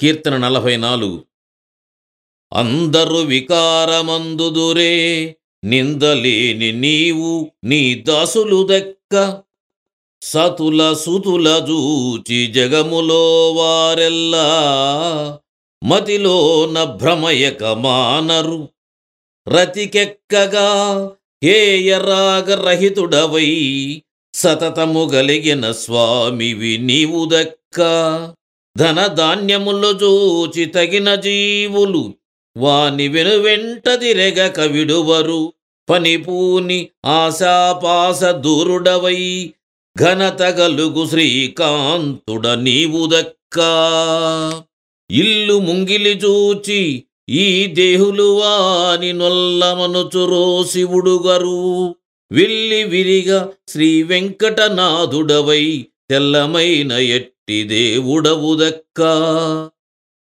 కీర్తన నలభై నాలుగు. అందరు వికారమందుదురే నిందలేని నీవు నీ దాసులు దెక్క. సతుల సుతుల జూచి జగములో వారెల్లా మతిలోన భ్రమయక మానరు. రతికెక్కగా హేయరాగరహితుడవై సతతము గలిగిన స్వామివి నీవు దక్క. ధన ధాన్యములు చూచి తగిన జీవులు. వాని వెనువెంటదిరెగక కవిడువరు. పనిపూని ఆశాపాస దూరుడవై. ఘనత గలుగు శ్రీకాంతుడ నీవు దక్కా. ఇల్లు ముంగిలి చూచి ఈ దేహులు వాని నొల్లమనుచురో శివుడుగరు విల్లి విరిగా శ్రీ వెంకటనాథుడవై తెల్లమైన ఎట్ దేవుడవు దక్కా